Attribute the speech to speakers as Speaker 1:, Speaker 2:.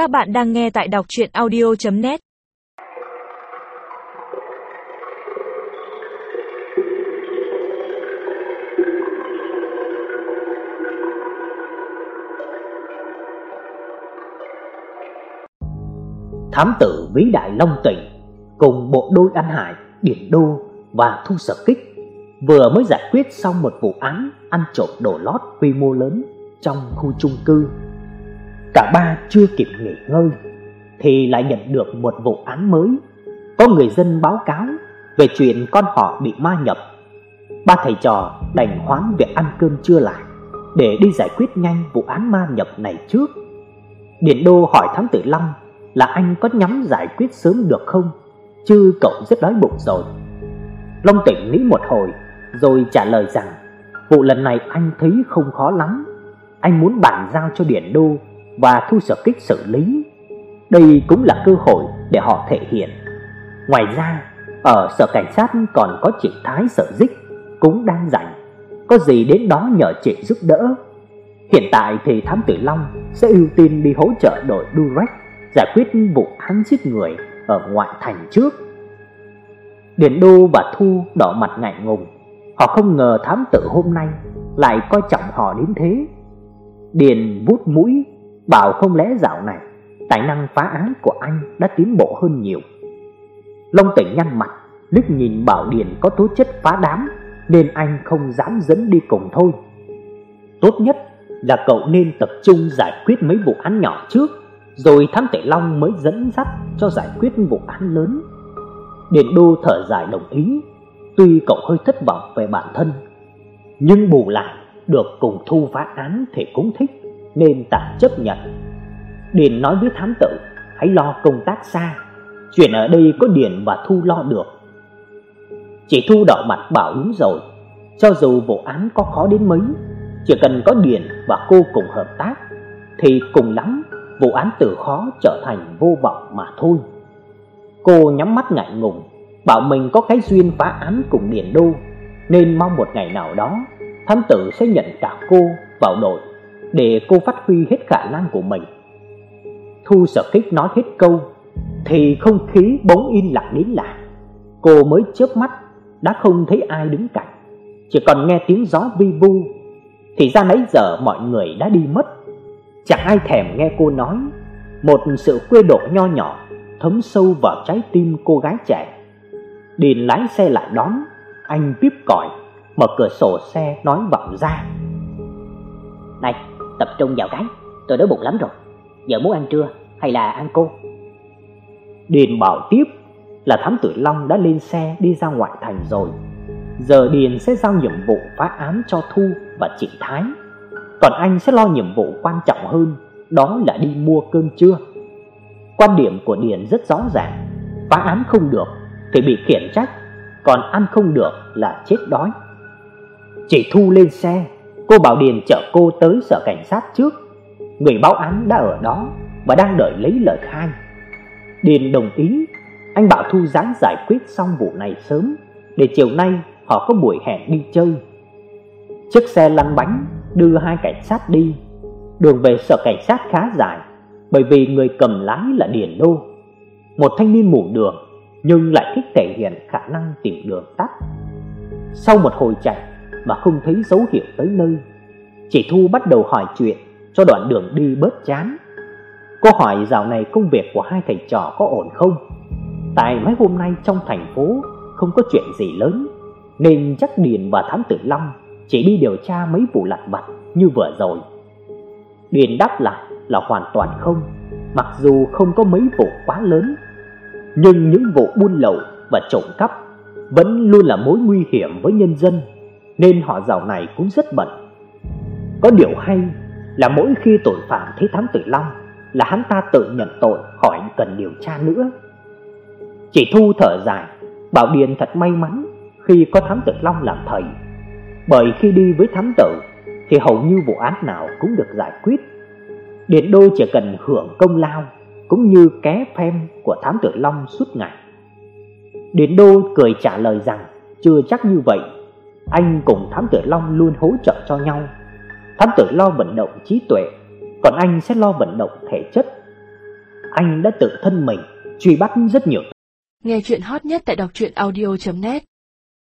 Speaker 1: Các bạn đang nghe tại đọc chuyện audio.net
Speaker 2: Thám tử vĩ đại Long Tỉnh cùng bộ đôi ăn hải Điển Đô và Thu Sở Kích vừa mới giải quyết xong một vụ án ăn trộm đồ lót quy mô lớn trong khu chung cư. Cả ba chưa kịp nghỉ ngơi thì lại nhận được một vụ án mới. Có người dân báo cáo về chuyện con họ bị ma nhập. Ba thầy trò đành hoãn việc ăn cơm trưa lại để đi giải quyết nhanh vụ án ma nhập này trước. Điền Đô hỏi thám tử Long là anh có nhắm giải quyết sớm được không, chứ cậu rất đói bụng rồi. Long Tỉnh nghĩ một hồi rồi trả lời rằng vụ lần này anh thấy không khó lắm. Anh muốn bàn giao cho Điển Đô và Thu Sở Kích xử lý. Đây cũng là cơ hội để họ thể hiện. Ngoài ra, ở sở cảnh sát còn có chị Thái Sở Dích cũng đang rảnh, có gì đến đó nhờ chị giúp đỡ. Hiện tại thì thám tử Long sẽ ưu tiên đi hỗ trợ đội Durex giải quyết vụ án giết người ở ngoại thành trước. Điền Đô và Thu đỏ mặt ngại ngùng, họ không ngờ thám tử hôm nay lại coi trọng họ đến thế. Điền vút mũi, bảo không lẽ dạo này tài năng phá án của anh đã tiến bộ hơn nhiều. Long Tỉnh nhăn mặt, liếc nhìn Bảo Điền có tố chất phá đám nên anh không dám dẫn đi cùng thôi. Tốt nhất là cậu nên tập trung giải quyết mấy vụ án nhỏ trước, rồi thám tử Long mới dẫn dắt cho giải quyết vụ án lớn. Điền Đô thở dài đồng ý, tuy cậu hơi thất vọng về bản thân, nhưng bù lại được cùng thu phá án thì cũng thích nên tạm chấp nhận. Điền nói với thám tử, hãy lo công tác xa, chuyện ở đây có Điền và Thu lo được. Chị Thu đỏ mặt bảo đúng rồi, cho dù vụ án có khó đến mấy, chỉ cần có Điền và cô cùng hợp tác thì cùng lắm vụ án từ khó trở thành vô vọng mà thôi. Cô nhắm mắt ngại ngùng, bảo mình có cái duyên phá án cùng Điền Đô, nên mong một ngày nào đó thám tử sẽ nhận cả cô vào đội để cô phát huy hết khả năng của mình. Thu Sở Kích nói hết câu thì không khí bỗng im lặng đến lạ. Cô mới chớp mắt đã không thấy ai đứng cạnh, chỉ còn nghe tiếng gió vi vu. Thì ra nãy giờ mọi người đã đi mất. Chẳng ai thèm nghe cô nói, một sự quê độ nho nhỏ thấm sâu vào trái tim cô gái trẻ. Điền lái xe lại đón, anh bíp còi, mở cửa sổ xe nói vọng ra.
Speaker 3: Này, tập trung vào cái, tôi đói bụng lắm rồi. Giờ muốn ăn trưa hay là ăn cô?
Speaker 2: Điền bảo tiếp là thám tử Long đã lên xe đi ra ngoại thành rồi. Giờ Điền sẽ giao nhiệm vụ phá án cho Thu và chị Thái. Còn anh sẽ lo nhiệm vụ quan trọng hơn, đó là đi mua cơm trưa. Quan điểm của Điền rất rõ ràng, phá án không được thì bị khiển trách, còn ăn không được là chết đói. chị Thu lên xe, cô bảo Điền chở cô tới sở cảnh sát trước. Người báo án đã ở đó và đang đợi lấy lời khai. Điền đồng ý, anh bảo Thu dáng giải quyết xong vụ này sớm để chiều nay họ có buổi hẹn đi chơi. Chiếc xe lăn bánh đưa hai cảnh sát đi. Đường về sở cảnh sát khá dài, bởi vì người cầm lái là Điền Đô, một thanh niên mù đường nhưng lại thích thể hiện khả năng tìm đường tắt. Sau một hồi chạy mà không thấy dấu hiệu tới nơi, chị Thu bắt đầu hỏi chuyện cho đoạn đường đi bớt chán. Cô hỏi dạo này công việc của hai thầy trò có ổn không? Tại mấy hôm nay trong thành phố không có chuyện gì lớn, nên chắc Điền và Thám Tử Long chỉ đi điều tra mấy vụ lặt vặt như vừa rồi. Điền đáp lại là hoàn toàn không, mặc dù không có mấy vụ quá lớn, nhưng những vụ buôn lậu và trộm cắp vẫn luôn là mối nguy hiểm với nhân dân, nên họ dạo này cũng rất bận. Có điều hay là mỗi khi tội phạm thấy thám tử Long là hắn ta tự nhận tội khỏi cần điều tra nữa. Chỉ Thu thở dài, Bảo Điền thật may mắn khi có thám tử Long làm thầy. Bởi khi đi với thám tử thì hầu như vụ án nào cũng được giải quyết. Điền Đô chỉ cần hưởng công lao cũng như ké phem của thám tử Long suốt ngày. Điền Đô cười trả lời rằng chưa chắc như vậy, anh cùng thám tử Long luôn hỗ trợ cho nhau. Thám tử lo vận động trí tuệ, còn anh sẽ lo vận động thể chất. anh đã tự thân mình truy bắt rất nhiều
Speaker 1: Nghe chuyện hot nhất tại đọc truyện audio.net